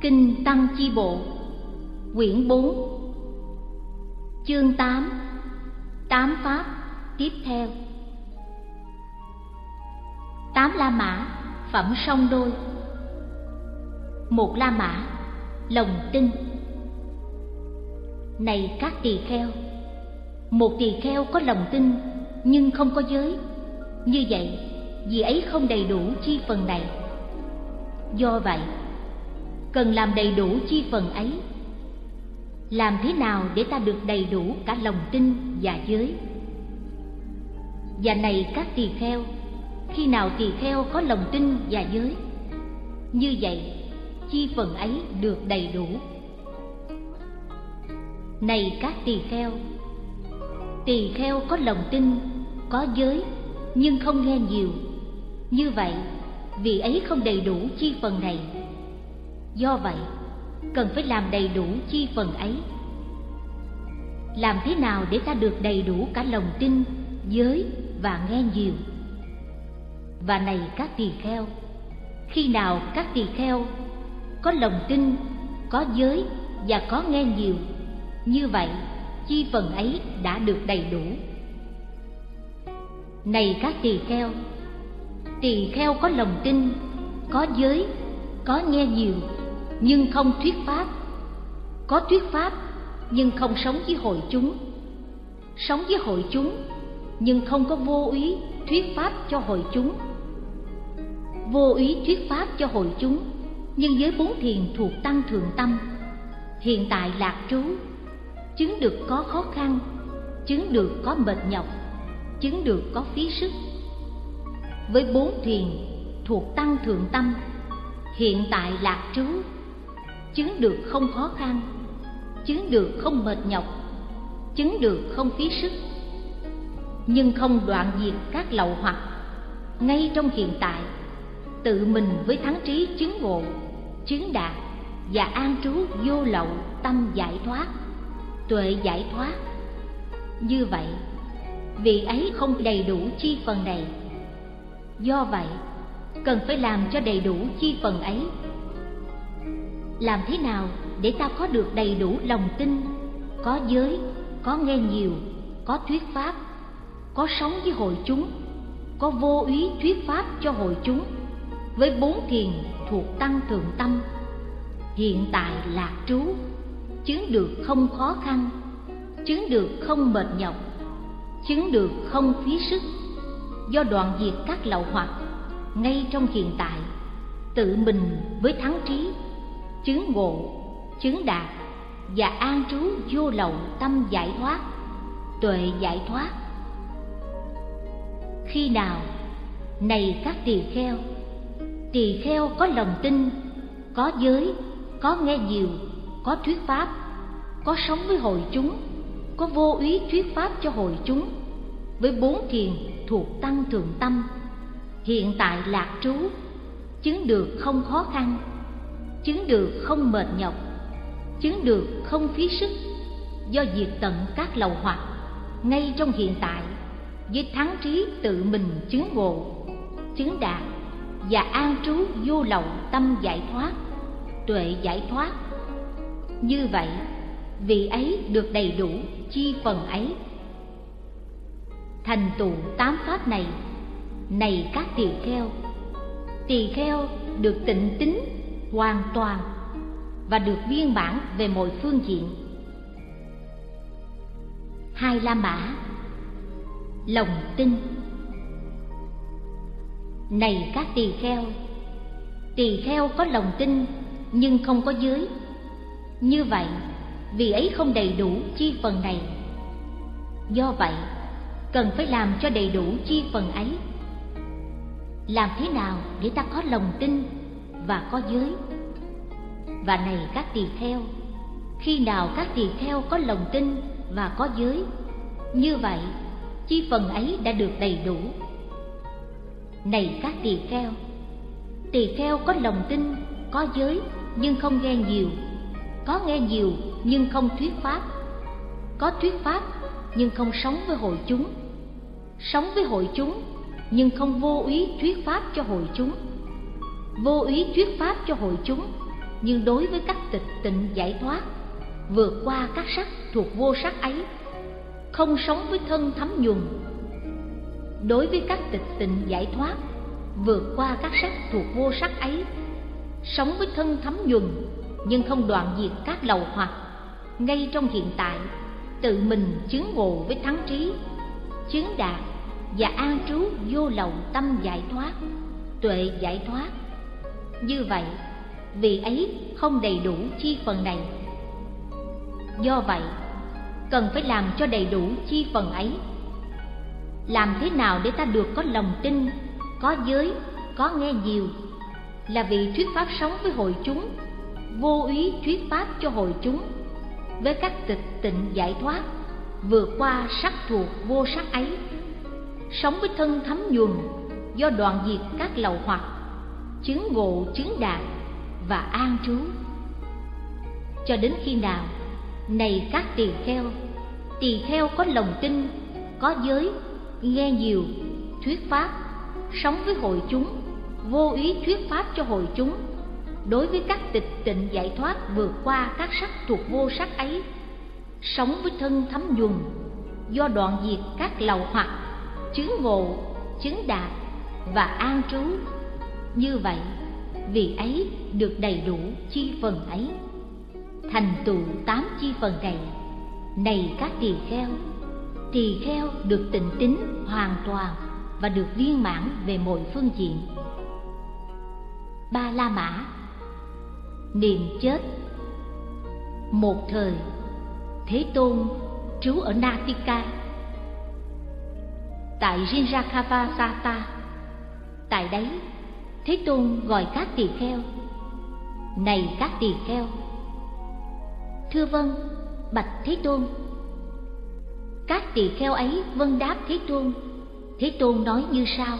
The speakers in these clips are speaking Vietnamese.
Kinh Tăng Chi Bộ, Quyển 4 Chương 8 Tám Pháp tiếp theo. Tám La Mã, Phẩm song đôi. Một La Mã Lòng tin Này các tỳ kheo, Một tỳ kheo có lòng tin Nhưng không có giới. Như vậy, Vì ấy không đầy đủ chi phần này. Do vậy cần làm đầy đủ chi phần ấy. Làm thế nào để ta được đầy đủ cả lòng tin và giới? Và này các tỳ kheo, khi nào tỳ kheo có lòng tin và giới, như vậy chi phần ấy được đầy đủ. Này các tỳ kheo tỳ kheo có lòng tin, có giới, nhưng không nghe nhiều. Như vậy, vì ấy không đầy đủ chi phần này do vậy, cần phải làm đầy đủ chi phần ấy. Làm thế nào để ta được đầy đủ cả lòng tin, giới và nghe nhiều? Và này các tỳ kheo, khi nào các tỳ kheo có lòng tin, có giới và có nghe nhiều, như vậy chi phần ấy đã được đầy đủ. Này các tỳ kheo tỳ kheo có lòng tin, có giới, có nghe nhiều nhưng không thuyết pháp. Có thuyết pháp, nhưng không sống với hội chúng. Sống với hội chúng, nhưng không có vô ý thuyết pháp cho hội chúng. Vô ý thuyết pháp cho hội chúng, nhưng với bốn thiền thuộc tăng thượng tâm. Hiện tại lạc trú, chứng được có khó khăn, chứng được có mệt nhọc, chứng được có phí sức. Với bốn thiền thuộc tăng thượng tâm, hiện tại lạc trú chứng được không khó khăn, chứng được không mệt nhọc, chứng được không phí sức. Nhưng không đoạn diệt các lậu hoặc, ngay trong hiện tại, tự mình với thắng trí chứng ngộ, chứng đạt và an trú vô lậu tâm giải thoát, tuệ giải thoát. Như vậy vị ấy không đầy đủ chi phần này. Do vậy, cần phải làm cho đầy đủ chi phần ấy làm thế nào để ta có được đầy đủ lòng tin, có giới, có nghe nhiều, có thuyết pháp, có sống với hội chúng, có vô ý thuyết pháp cho hội chúng? Với bốn thiền thuộc tăng thượng tâm, hiện tại lạc trú, chứng được không khó khăn, chứng được không mệt nhọc, chứng được không phí sức. Do đoạn diệt các lậu hoặc, ngay trong hiện tại, tự mình với thắng trí chứng ngộ, chứng đạt và an trú vô lậu tâm giải thoát, tuệ giải thoát. Khi nào, này các tỳ kheo tỳ kheo có lòng tin, có giới, có nghe nhiều, có thuyết pháp, có sống với hội chúng, có vô ý thuyết pháp cho hội chúng, với bốn thiền thuộc tăng thượng tâm, hiện tại lạc trú, chứng được không khó khăn chứng được không mệt nhọc, chứng được không phí sức do diệt tận các lầu hoặc ngay trong hiện tại với thắng trí tự mình chứng ngộ, chứng đạt và an trú vô lậu tâm giải thoát, tuệ giải thoát. Như vậy, vị ấy được đầy đủ chi phần ấy. Thành tựu tám pháp này này các tỳ kheo. Tỳ kheo được tịnh tính hoàn toàn và được viên mãn về mọi phương diện. Hai la mã, lòng tin. Này các tỳ kheo tỳ kheo có lòng tin nhưng không có giới. Như vậy, vì ấy không đầy đủ chi phần này. Do vậy, cần phải làm cho đầy đủ chi phần ấy. Làm thế nào để ta có lòng tin? Và có giới. Và này các tỳ kheo, khi nào các tỳ kheo có lòng tin và có giới, như vậy chi phần ấy đã được đầy đủ. Này các tỳ kheo tỳ kheo có lòng tin, có giới nhưng không nghe nhiều, có nghe nhiều nhưng không thuyết pháp, có thuyết pháp nhưng không sống với hội chúng, sống với hội chúng nhưng không vô ý thuyết pháp cho hội chúng vô ý thuyết pháp cho hội chúng, nhưng đối với các tịch tịnh giải thoát, vượt qua các sắc thuộc vô sắc ấy, không sống với thân thấm nhuần. Đối với các tịch tịnh giải thoát, vượt qua các sắc thuộc vô sắc ấy, sống với thân thấm nhuần nhưng không đoạn diệt các lầu hoặc, ngay trong hiện tại, tự mình chứng ngộ với thắng trí, chứng đạt và an trú vô lậu tâm giải thoát, tuệ giải thoát như vậy, vì ấy không đầy đủ chi phần này. Do vậy, cần phải làm cho đầy đủ chi phần ấy. Làm thế nào để ta được có lòng tin, có giới, có nghe nhiều? Là vì thuyết pháp sống với hội chúng, vô ý thuyết pháp cho hội chúng, với các tịch tịnh giải thoát, vượt qua sắc thuộc vô sắc ấy. Sống với thân thấm nhuần do đoạn diệt các lậu hoặc chứng ngộ, chứng đạt và an trú. Cho đến khi nào này các tỳ kheo tỳ kheo có lòng tin, có giới, nghe nhiều thuyết pháp, sống với hội chúng, vô ý thuyết pháp cho hội chúng, đối với các tịch tịnh giải thoát vượt qua các sắc thuộc vô sắc ấy, sống với thân thấm nhuần, do đoạn diệt các lầu hoặc, chứng ngộ, chứng đạt và an trú như vậy vì ấy được đầy đủ chi phần ấy. Thành tựu tám chi phần này này các tỳ kheo. Tỳ kheo được tịnh tín hoàn toàn và được viên mãn về mọi phương diện. Ba la mã. Niệm chết. Một thời thế tôn trú ở natika tại Rinjakavasata. Tại đấy, Thế Tôn gọi các tỳ kheo. Này các tỳ kheo! Thưa vâng, bạch Thế Tôn. Các tỳ kheo ấy vâng đáp Thế Tôn. Thế Tôn nói như sau: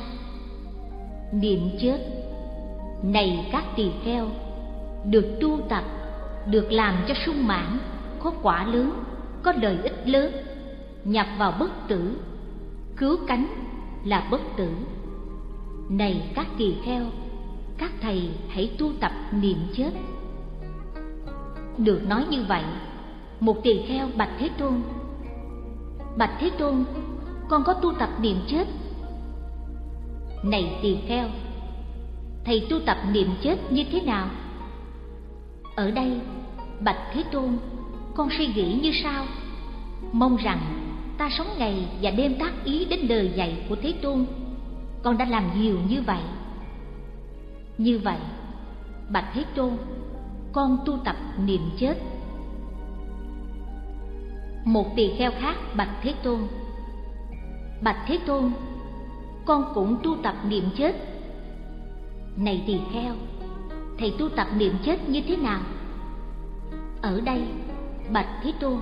Niệm chết, này các tỳ kheo, được tu tập, được làm cho sung mãn, có quả lớn, có lợi ích lớn, nhập vào bất tử cứu cánh là bất tử này các tỳ kheo, các thầy hãy tu tập niệm chết được nói như vậy, một tỳ kheo bạch thế tôn. Bạch thế tôn, con có tu tập niệm chết này tỳ kheo, thầy tu tập niệm chết như thế nào? Ở đây, bạch thế tôn, con suy nghĩ như sau. Mong rằng ta sống ngày và đêm tác ý đến lời dạy của Thế Tôn. Con đã làm nhiều như vậy. Như vậy, Bạch Thế Tôn, con tu tập niệm chết. Một tỳ kheo khác Bạch Thế Tôn Bạch Thế Tôn, con cũng tu tập niệm chết. Này tỳ kheo, thầy tu tập niệm chết như thế nào? Ở đây, Bạch Thế Tôn,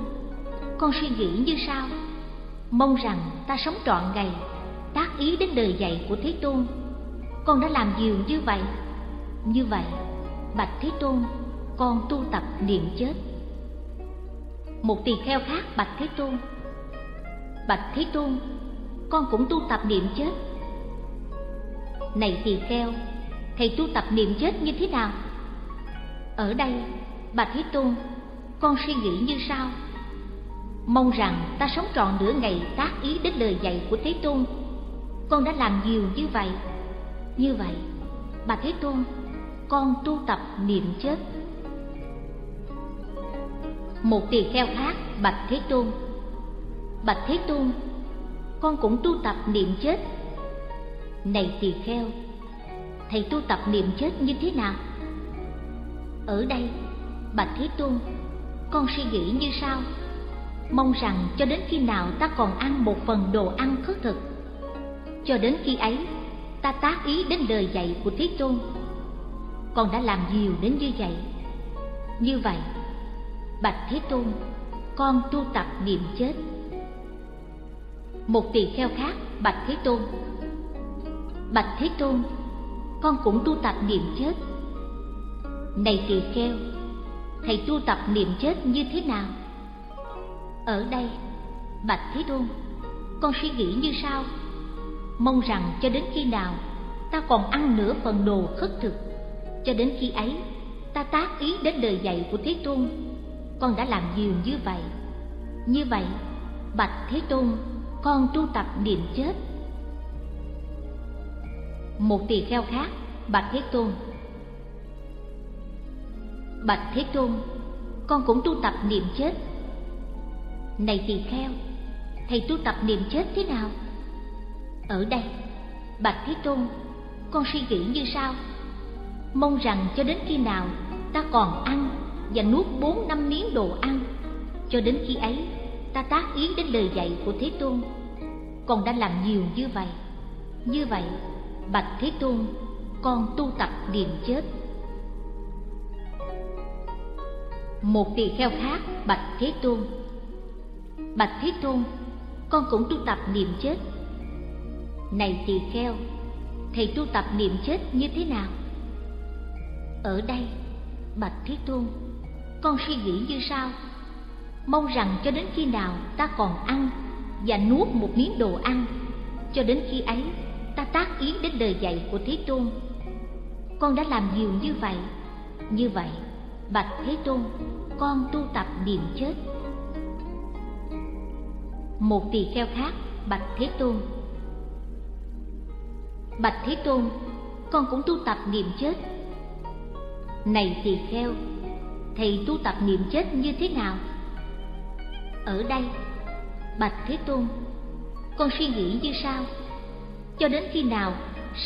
con suy nghĩ như sau? mong rằng ta sống trọn ngày tác ý đến đời dạy của thế tôn. Con đã làm nhiều như vậy. Như vậy, bạch thế tôn, con tu tập niệm chết. Một tỳ kheo khác, bạch thế tôn. Bạch thế tôn, con cũng tu tập niệm chết. Này tỳ kheo, thầy tu tập niệm chết như thế nào? Ở đây, bạch thế tôn, con suy nghĩ như sau. Mong rằng ta sống trọn nửa ngày tác ý đến lời dạy của Thế Tôn. Con đã làm nhiều như vậy. Như vậy, bà Thế Tôn, con tu tập niệm chết Một tỳ kheo khác bạch Thế Tôn. Bạch Thế Tôn, con cũng tu tập niệm chết Này tỳ kheo, thầy tu tập niệm chết như thế nào? Ở đây, bạch Thế Tôn, con suy nghĩ như sau. Mong rằng cho đến khi nào ta còn ăn một phần đồ ăn khất thực cho đến khi ấy ta tác ý đến lời dạy của thế tôn. Con đã làm nhiều đến như vậy. Như vậy bạch thế tôn con tu tập niệm chết. Một tỳ kheo khác bạch thế tôn. Bạch thế tôn con cũng tu tập niệm chết. Này tỳ kheo thầy tu tập niệm chết như thế nào? Ở đây, Bạch Thế Tôn, con suy nghĩ như sau. Mong rằng cho đến khi nào ta còn ăn nửa phần đồ khất thực Cho đến khi ấy, ta tác ý đến lời dạy của thế tôn. Con đã làm nhiều như vậy. Như vậy bạch thế tôn con tu tập niệm chết. Một tỳ kheo khác bạch thế tôn. Bạch thế tôn con cũng tu tập niệm chết. Này tỳ kheo thầy tu tập niệm chết thế nào? Ở đây. Bạch thế tôn, con suy nghĩ như sau. Mong rằng cho đến khi nào ta còn ăn và nuốt bốn năm miếng đồ ăn, cho đến khi ấy ta tác ý đến lời dạy của thế tôn. Con đã làm nhiều như vậy. Như vậy, bạch thế tôn, con tu tập niệm chết. Một tỳ kheo khác, bạch thế tôn. Bạch thế tôn, con cũng tu tập niệm chết này tỳ kheo, thầy tu tập niệm chết như thế nào? Ở đây, bạch thế tôn, con suy nghĩ như sau. Mong rằng cho đến khi nào ta còn ăn và nuốt một miếng đồ ăn, cho đến khi ấy ta tác ý đến lời dạy của thế tôn. Con đã làm nhiều như vậy. Như vậy, bạch thế tôn, con tu tập niệm chết. Một tỳ kheo khác, bạch thế tôn bạch thế tôn, con cũng tu tập niệm chết. Này tỳ kheo, thầy tu tập niệm chết như thế nào? Ở đây, bạch thế tôn, con suy nghĩ như sau. Cho đến khi nào,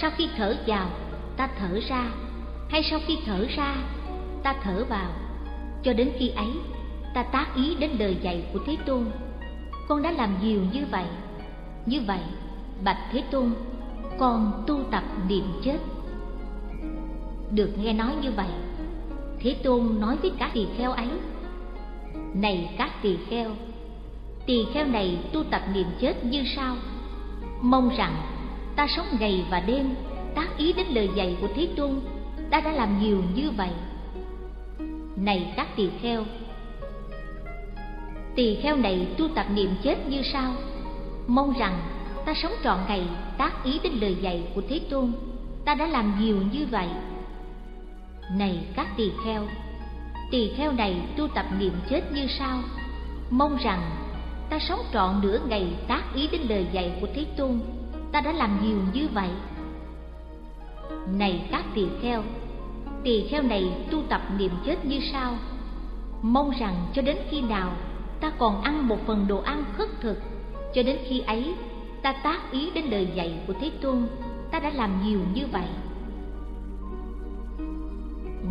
sau khi thở vào, ta thở ra, hay sau khi thở ra, ta thở vào, cho đến khi ấy, ta tác ý đến lời dạy của thế tôn. Con đã làm nhiều như vậy. Như vậy, bạch thế tôn con tu tập niệm chết. Được nghe nói như vậy, thế tôn nói với các tỳ kheo ấy, này các tỳ kheo tỳ kheo này tu tập niệm chết như sau mong rằng ta sống ngày và đêm tác ý đến lời dạy của thế tôn, ta đã làm nhiều như vậy. Này các tỳ kheo tỳ kheo này tu tập niệm chết như sau mong rằng ta sống trọn ngày, tác ý đến lời dạy của thế tôn, ta đã làm nhiều như vậy. Này các tỳ kheo tỳ kheo này tu tập niệm chết như sau mong rằng ta sống trọn nửa ngày tác ý đến lời dạy của thế tôn, ta đã làm nhiều như vậy. Này các tỳ kheo tỳ kheo này tu tập niệm chết như sau mong rằng cho đến khi nào ta còn ăn một phần đồ ăn khất thực, cho đến khi ấy ta tác ý đến lời dạy của thế tôn, ta đã làm nhiều như vậy.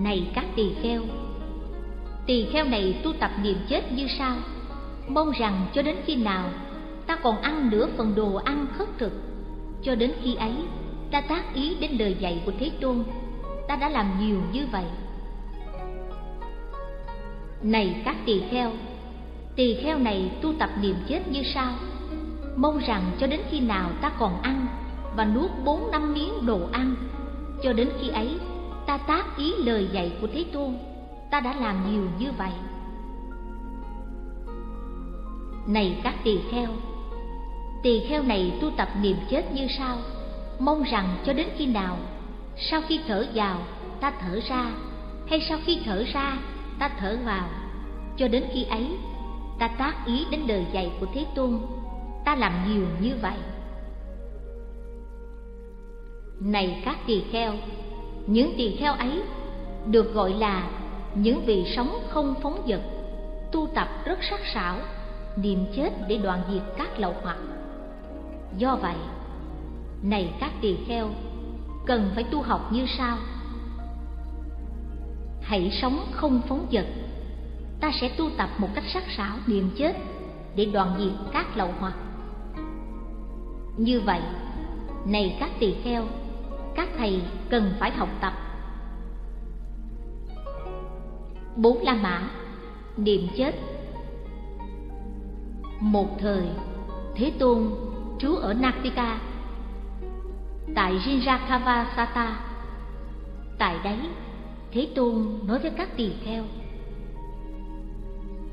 Này các tỳ kheo tỳ kheo này tu tập niệm chết như sau. Mong rằng cho đến khi nào ta còn ăn nửa phần đồ ăn khất thực, cho đến khi ấy ta tác ý đến lời dạy của thế tôn, ta đã làm nhiều như vậy. Này các tỳ kheo tỳ kheo này tu tập niệm chết như sau mong rằng cho đến khi nào ta còn ăn và nuốt bốn năm miếng đồ ăn, cho đến khi ấy, ta tác ý lời dạy của thế tôn, ta đã làm nhiều như vậy. Này các tỳ kheo tỳ kheo này tu tập niềm chết như sau. Mong rằng cho đến khi nào, sau khi thở vào, ta thở ra, hay sau khi thở ra, ta thở vào. Cho đến khi ấy, ta tác ý đến lời dạy của thế tôn ta làm nhiều như vậy. Này các tỳ kheo, những tỳ kheo ấy được gọi là những vị sống không phóng vật, tu tập rất sắc sảo, niệm chết để đoạn diệt các lậu hoặc. Do vậy, này các tỳ kheo, cần phải tu học như sau. Hãy sống không phóng vật, ta sẽ tu tập một cách sắc sảo, niệm chết để đoạn diệt các lậu hoặc như vậy này các tỳ kheo các thầy cần phải học tập. Bốn la mã niệm chết. Một thời thế tôn trú ở natika tại Rinjakavasata. Tại đấy, Thế Tôn nói với các tỳ kheo: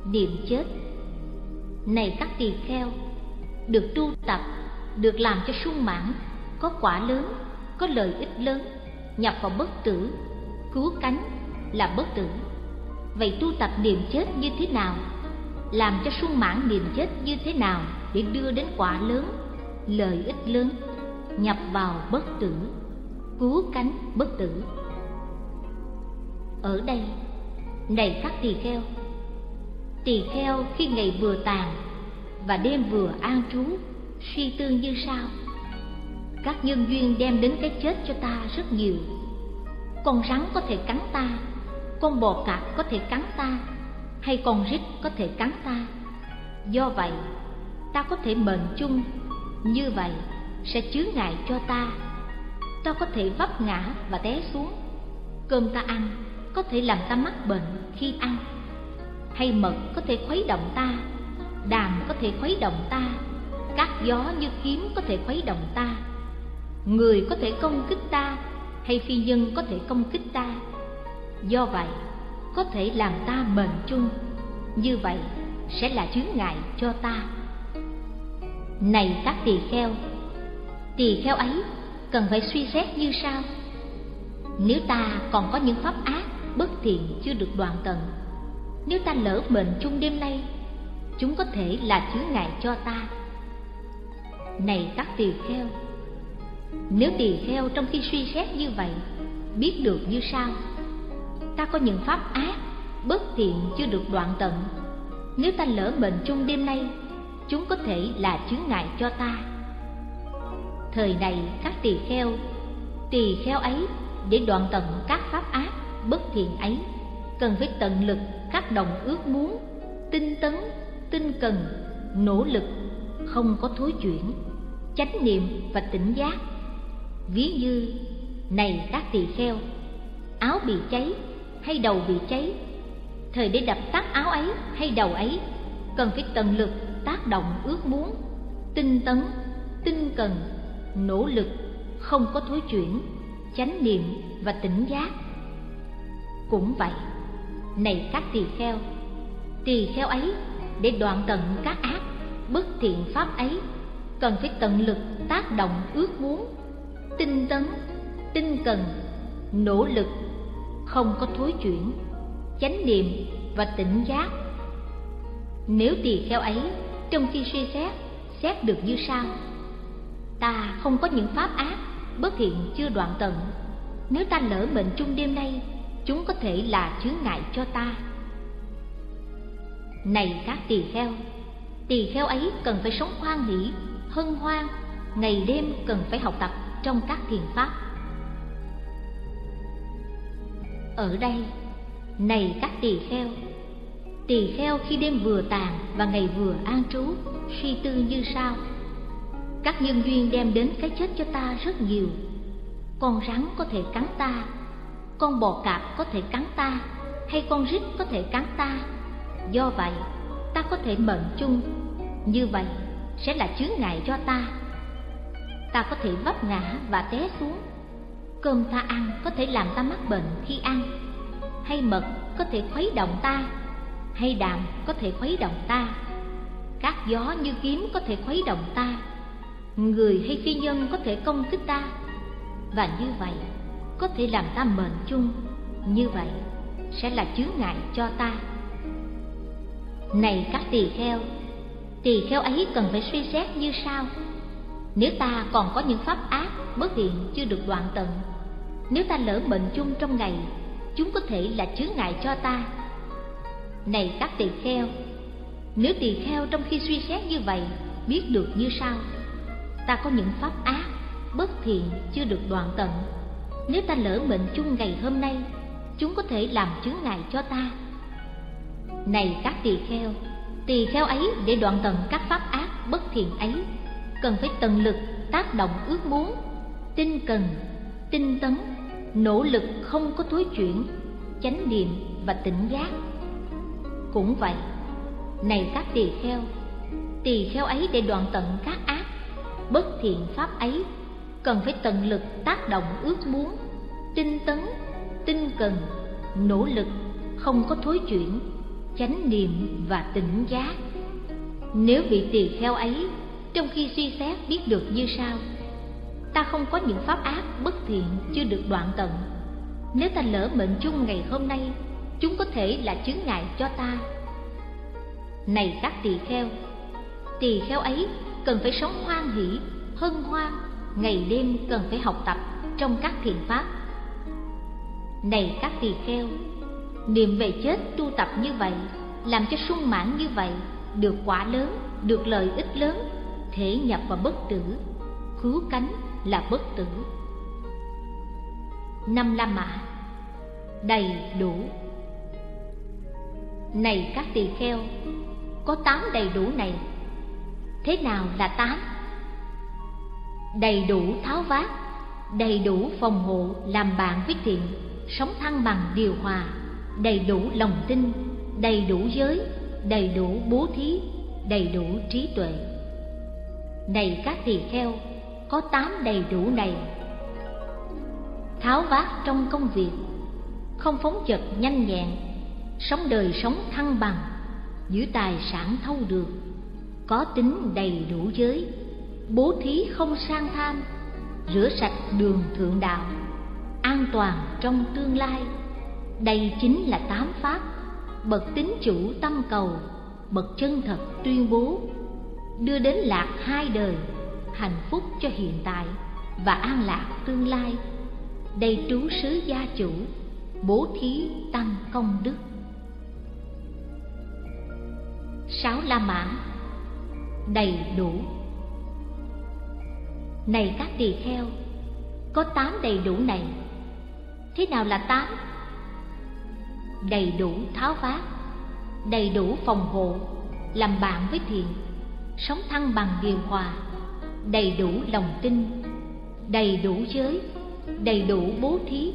Niệm chết, này các tỳ kheo, được tu tập, được làm cho sung mãn, có quả lớn, có lợi ích lớn, nhập vào bất tử, cứu cánh, là bất tử. Vậy tu tập niệm chết như thế nào? Làm cho sung mãn niệm chết như thế nào để đưa đến quả lớn lợi ích lớn nhập vào bất tử cứu cánh bất tử? Ở đây này các tỳ kheo tỳ kheo khi ngày vừa tàn và đêm vừa an trú suy tư như sau. Các nhân duyên đem đến cái chết cho ta rất nhiều. Con rắn có thể cắn ta, con bò cạp có thể cắn ta, hay con rít có thể cắn ta. Do vậy, ta có thể mệnh chung, như vậy sẽ chứa ngại cho ta. Ta có thể vấp ngã và té xuống. Cơm ta ăn có thể làm ta mắc bệnh khi ăn. Hay mật có thể khuấy động ta, đàm có thể khuấy động ta các gió như kiếm có thể khuấy động ta. Người có thể công kích ta hay phi nhân có thể công kích ta. Do vậy, có thể làm ta mệnh chung. Như vậy sẽ là chướng ngại cho ta. Này các tỳ kheo tỳ kheo ấy cần phải suy xét như sau. Nếu ta còn có những pháp ác bất thiện chưa được đoạn tận, nếu ta lỡ mệnh chung đêm nay, chúng có thể là chướng ngại cho ta này các tỳ kheo, nếu tỳ kheo trong khi suy xét như vậy, biết được như sau ta có những pháp ác, bất thiện chưa được đoạn tận. Nếu ta lỡ mệnh chung đêm nay, chúng có thể là chướng ngại cho ta. Thời này các tỳ kheo tỳ kheo ấy để đoạn tận các pháp ác, bất thiện ấy, cần phải tận lực các đồng ước muốn, tinh tấn, tinh cần, nỗ lực không có thối chuyển, chánh niệm và tỉnh giác. Ví như, này các tỳ kheo, áo bị cháy hay đầu bị cháy, thời để đập tắt áo ấy hay đầu ấy, cần phải tận lực, tác động, ước muốn, tinh tấn, tinh cần, nỗ lực, không có thối chuyển, chánh niệm và tỉnh giác. Cũng vậy, này các tỳ kheo tỳ kheo ấy để đoạn tận các ác bất thiện pháp ấy, cần phải tận lực, tác động, ước muốn, tinh tấn, tinh cần, nỗ lực, không có thối chuyển, chánh niệm và tỉnh giác. Nếu tỳ kheo ấy, trong khi suy xét xét được như sau. Ta không có những pháp ác, bất thiện chưa đoạn tận. Nếu ta lỡ mệnh chung đêm nay, chúng có thể là chướng ngại cho ta. Này các tỳ kheo tỳ kheo ấy cần phải sống hoan hỷ, hân hoan, ngày đêm cần phải học tập trong các thiền pháp. Ở đây, này các tỳ kheo tỳ kheo khi đêm vừa tàn và ngày vừa an trú, suy tư như sau. Các nhân duyên đem đến cái chết cho ta rất nhiều. Con rắn có thể cắn ta, con bò cạp có thể cắn ta, hay con rít có thể cắn ta. Do vậy ta có thể mệnh chung. Như vậy, sẽ là chướng ngại cho ta. Ta có thể vấp ngã và té xuống. Cơm ta ăn có thể làm ta mắc bệnh khi ăn. Hay mật có thể khuấy động ta. Hay đàm có thể khuấy động ta. Các gió như kiếm có thể khuấy động ta. Người hay phi nhân có thể công kích ta. Và như vậy, có thể làm ta mệnh chung. Như vậy, sẽ là chướng ngại cho ta này các tỳ kheo tỳ kheo ấy cần phải suy xét như sau. Nếu ta còn có những pháp ác, bất thiện chưa được đoạn tận, nếu ta lỡ mệnh chung trong ngày, chúng có thể là chướng ngại cho ta. Này các tỳ kheo, nếu tỳ kheo trong khi suy xét như vậy, biết được như sau. Ta có những pháp ác, bất thiện chưa được đoạn tận, nếu ta lỡ mệnh chung ngày hôm nay, chúng có thể làm chướng ngại cho ta này các tỳ kheo tỳ kheo ấy để đoạn tận các pháp ác bất thiện ấy, cần phải tận lực, tác động, ước muốn, tinh cần, tinh tấn, nỗ lực không có thối chuyển, chánh niệm và tỉnh giác. Cũng vậy, này các tỳ kheo tỳ kheo ấy để đoạn tận các ác, bất thiện pháp ấy, cần phải tận lực, tác động, ước muốn, tinh tấn, tinh cần, nỗ lực, không có thối chuyển chánh niệm và tỉnh giác. Nếu vị tỳ kheo ấy, trong khi suy xét biết được như sau. Ta không có những pháp ác bất thiện chưa được đoạn tận. Nếu ta lỡ mệnh chung ngày hôm nay, chúng có thể là chướng ngại cho ta. Này các tỳ kheo tỳ kheo ấy cần phải sống hoan hỷ, hân hoan, ngày đêm cần phải học tập trong các thiền pháp. Này các tỳ kheo niệm về chết tu tập như vậy, làm cho sung mãn như vậy, được quả lớn, được lợi ích lớn, thể nhập vào bất tử. Cứu cánh là bất tử. Năm la mã. Đầy đủ. Này các tỳ kheo, có tám đầy đủ này. Thế nào là tám? Đầy đủ tháo vát, đầy đủ phòng hộ làm bạn với thiện, sống thăng bằng điều hòa đầy đủ lòng tin, đầy đủ giới, đầy đủ bố thí, đầy đủ trí tuệ. Này các tỳ kheo, có tám đầy đủ này. Tháo vát trong công việc, không phóng chật nhanh nhẹn, sống đời sống thăng bằng, giữ tài sản thâu được có tính đầy đủ giới, bố thí không sang tham, rửa sạch đường thượng đạo, an toàn trong tương lai đây chính là tám pháp. Bậc tín chủ tâm cầu, bậc chân thật tuyên bố, đưa đến lạc hai đời, hạnh phúc cho hiện tại và an lạc tương lai. Đây trú sứ gia chủ, bố thí tăng công đức. Sáu la mã, đầy đủ. Này các tỳ kheo, có tám đầy đủ này. Thế nào là tám? Đầy đủ tháo vát đầy đủ phòng hộ, làm bạn với thiện, sống thăng bằng điều hòa, đầy đủ lòng tin, đầy đủ giới, đầy đủ bố thí,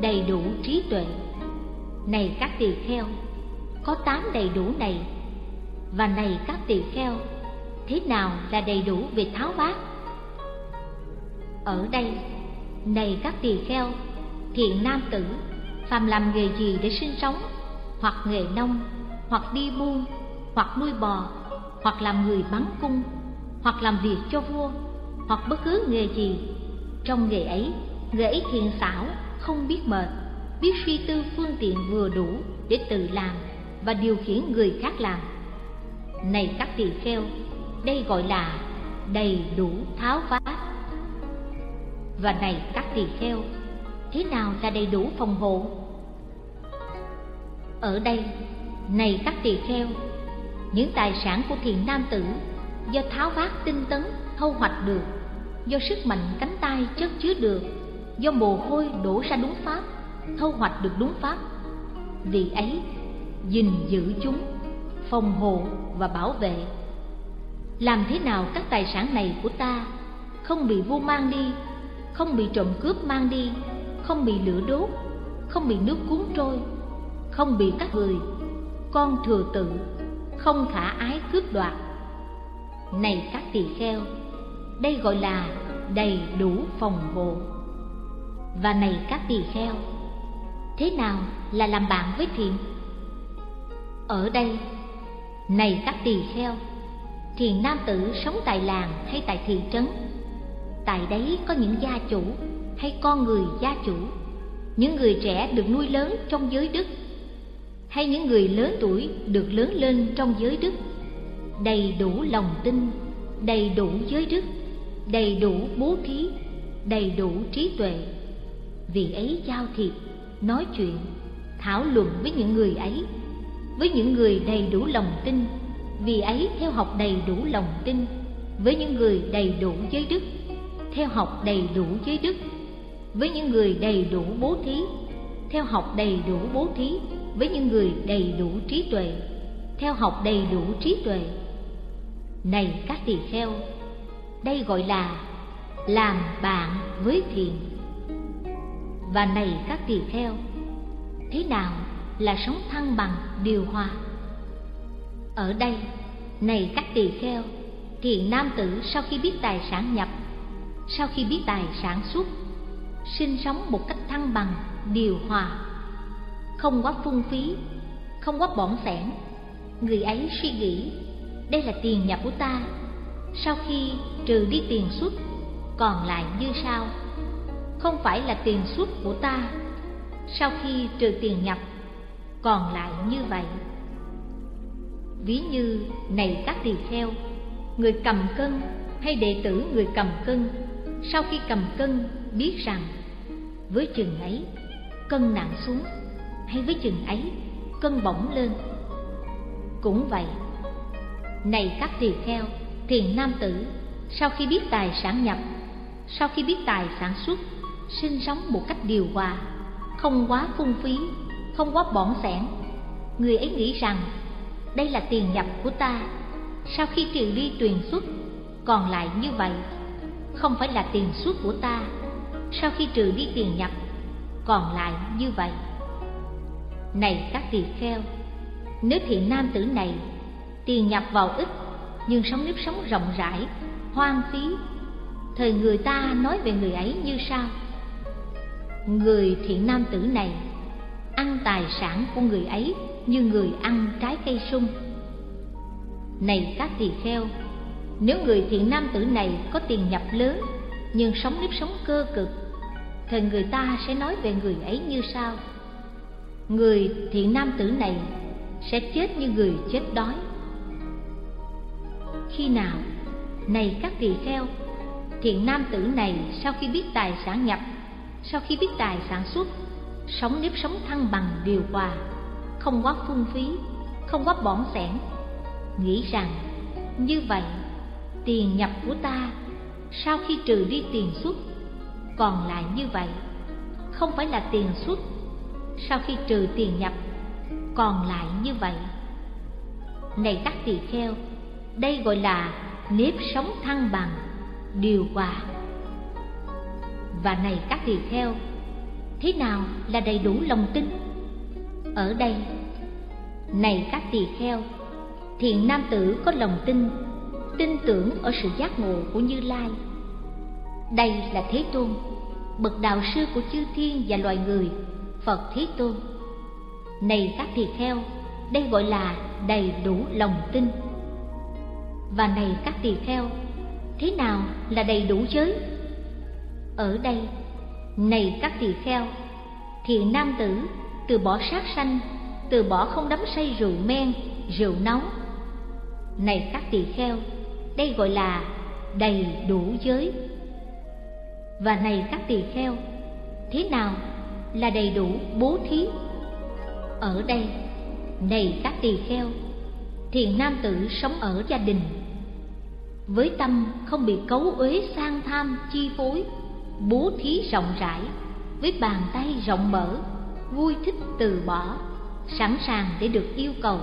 đầy đủ trí tuệ. Này các tỳ kheo, có tám đầy đủ này. Và này các tỳ kheo, thế nào là đầy đủ về tháo vát ở đây, này các tỳ kheo, thiện nam tử phàm làm nghề gì để sinh sống, hoặc nghề nông, hoặc đi buôn, hoặc nuôi bò, hoặc làm người bắn cung, hoặc làm việc cho vua, hoặc bất cứ nghề gì. Trong nghề ấy nghề ấy thiện xảo, không biết mệt, biết suy tư phương tiện vừa đủ để tự làm và điều khiển người khác làm. Này các tỳ kheo, đây gọi là đầy đủ tháo vát và này các tỳ kheo, thế nào là đầy đủ phòng hộ? Ở đây, này các tỳ kheo, những tài sản của thiền nam tử do tháo vát tinh tấn, thâu hoạch được, do sức mạnh cánh tay chất chứa được, do mồ hôi đổ ra đúng pháp, thâu hoạch được đúng pháp. Vì ấy, gìn giữ chúng, phòng hộ và bảo vệ. Làm thế nào các tài sản này của ta không bị vua mang đi, không bị trộm cướp mang đi, không bị lửa đốt, không bị nước cuốn trôi không bị các người. Con thừa tự, không khả ái cướp đoạt. Này các tỳ kheo, đây gọi là đầy đủ phòng hộ. Và này các tỳ kheo, thế nào là làm bạn với thiện? Ở đây, này các tỳ kheo, thiền nam tử sống tại làng hay tại thị trấn? Tại đấy có những gia chủ hay con người gia chủ? Những người trẻ được nuôi lớn trong giới đức hay những người lớn tuổi được lớn lên trong giới đức. Đầy đủ lòng tin, đầy đủ giới đức, đầy đủ bố thí, đầy đủ trí tuệ. Vì ấy giao thiệp, nói chuyện, thảo luận với những người ấy, với những người đầy đủ lòng tin. Vì ấy, theo học đầy đủ lòng tin, với những người đầy đủ giới đức, theo học đầy đủ giới đức, với những người đầy đủ bố thí, theo học đầy đủ bố thí với những người đầy đủ trí tuệ, theo học đầy đủ trí tuệ. Này các tỳ kheo, đây gọi là làm bạn với thiền. Và này các tỳ kheo, thế nào là sống thăng bằng điều hòa? Ở đây, này các tỳ kheo, thì nam tử sau khi biết tài sản nhập, sau khi biết tài sản xuất, sinh sống một cách thăng bằng, điều hòa không quá phung phí, không quá bỏng sẻn. Người ấy suy nghĩ, đây là tiền nhập của ta. Sau khi trừ đi tiền xuất còn lại như sau. Không phải là tiền xuất của ta. Sau khi trừ tiền nhập, còn lại như vậy. Ví như này các tỳ kheo người cầm cân hay đệ tử người cầm cân, sau khi cầm cân biết rằng, với chừng ấy, cân nặng xuống hay với chừng ấy, cân bổng lên. Cũng vậy, này các tỳ kheo, thiền nam tử, sau khi biết tài sản nhập, sau khi biết tài sản xuất, sinh sống một cách điều hòa, không quá phung phí, không quá bỏng sẻn người ấy nghĩ rằng đây là tiền nhập của ta. Sau khi trừ đi tuyền xuất, còn lại như vậy, không phải là tiền xuất của ta. Sau khi trừ đi tiền nhập, còn lại như vậy này các tỳ kheo, nếu thiện nam tử này tiền nhập vào ít nhưng sống nếp sống rộng rãi, hoang phí, thời người ta nói về người ấy như sau. Người thiện nam tử này ăn tài sản của người ấy như người ăn trái cây sung. Này các tỳ kheo, nếu người thiện nam tử này có tiền nhập lớn, nhưng sống nếp sống cơ cực thì người ta sẽ nói về người ấy như sau người thiện nam tử này sẽ chết như người chết đói. Khi nào, này các tỳ kheo, thiện nam tử này sau khi biết tài sản nhập, sau khi biết tài sản xuất, sống nếp sống thăng bằng điều hòa, không quá phung phí, không quá bỏng sẻn nghĩ rằng như vậy tiền nhập của ta sau khi trừ đi tiền xuất còn lại như vậy, không phải là tiền xuất sau khi trừ tiền nhập. Còn lại như vậy. Này các tỳ kheo, đây gọi là nếp sống thăng bằng, điều hòa. Và này các tỳ kheo, thế nào là đầy đủ lòng tin? Ở đây, này các tỳ kheo thiện nam tử có lòng tin tin tưởng ở sự giác ngộ của như lai. Đây là thế tôn, bậc đạo sư của chư thiên và loài người phật thế tôn. Này các tỳ kheo, đây gọi là đầy đủ lòng tin. Và này các tỳ kheo, thế nào là đầy đủ giới ở đây, này các tỳ kheo, thiện nam tử từ bỏ sát sanh, từ bỏ không đắm say rượu men, rượu nóng. Này các tỳ kheo, đây gọi là đầy đủ giới. Và này các tỳ kheo, thế nào là đầy đủ bố thí. Ở đây, này các tỳ kheo, thiền nam tử sống ở gia đình, với tâm không bị cấu uế sang tham chi phối, bố thí rộng rãi, với bàn tay rộng mở, vui thích từ bỏ, sẵn sàng để được yêu cầu,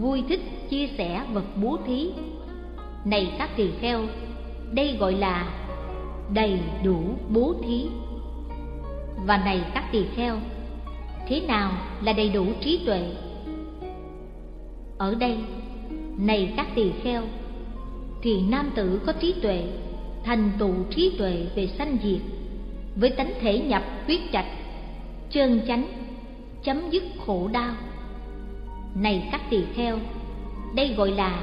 vui thích chia sẻ vật bố thí. Này các tỳ kheo, đây gọi là đầy đủ bố thí và này các tỳ kheo, thế nào là đầy đủ trí tuệ? Ở đây, này các tỳ kheo, thì nam tử có trí tuệ, thành tựu trí tuệ về sanh diệt, với tánh thể nhập huyết trạch chơn chánh, chấm dứt khổ đau. Này các tỳ kheo, đây gọi là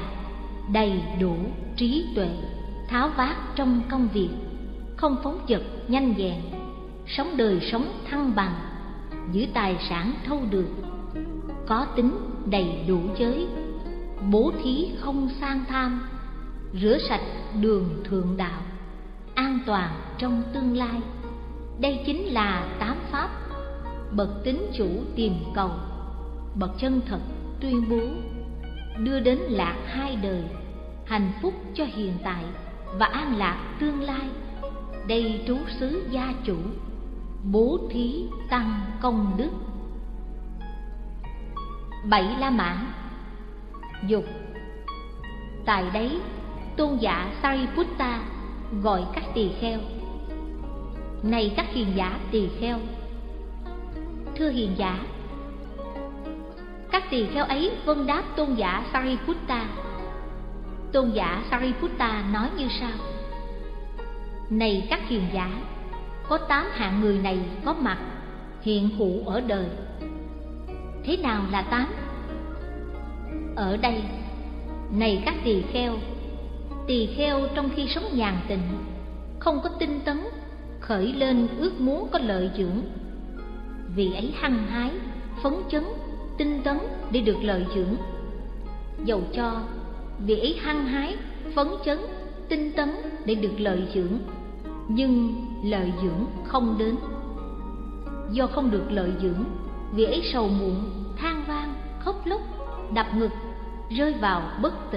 đầy đủ trí tuệ, tháo vát trong công việc, không phóng dật, nhanh vẹn sống đời sống thăng bằng, giữ tài sản thâu được có tính đầy đủ giới, bố thí không sang tham, rửa sạch đường thượng đạo, an toàn trong tương lai. Đây chính là tám pháp, bậc tính chủ tìm cầu, bậc chân thật tuyên bố, đưa đến lạc hai đời, hạnh phúc cho hiện tại và an lạc tương lai. Đây trú xứ gia chủ bố thí tăng công đức. Bảy la mã. Dục. Tại đấy, tôn giả sariputta gọi các tỳ kheo. Này các hiền giả tỳ kheo. Thưa hiền giả, các tỳ kheo ấy vâng đáp tôn giả sariputta. Tôn giả sariputta nói như sau. Này các hiền giả có tám hạng người này có mặt, hiện hữu ở đời. Thế nào là tám? Ở đây, này các tỳ kheo tỳ kheo trong khi sống nhàn tịnh, không có tinh tấn, khởi lên ước muốn có lợi dưỡng. Vì ấy hăng hái, phấn chấn, tinh tấn để được lợi dưỡng. Dầu cho, vì ấy hăng hái, phấn chấn, tinh tấn để được lợi dưỡng nhưng lợi dưỡng không đến. Do không được lợi dưỡng, vì ấy sầu muộn, than van khóc lóc, đập ngực, rơi vào bất tỉnh.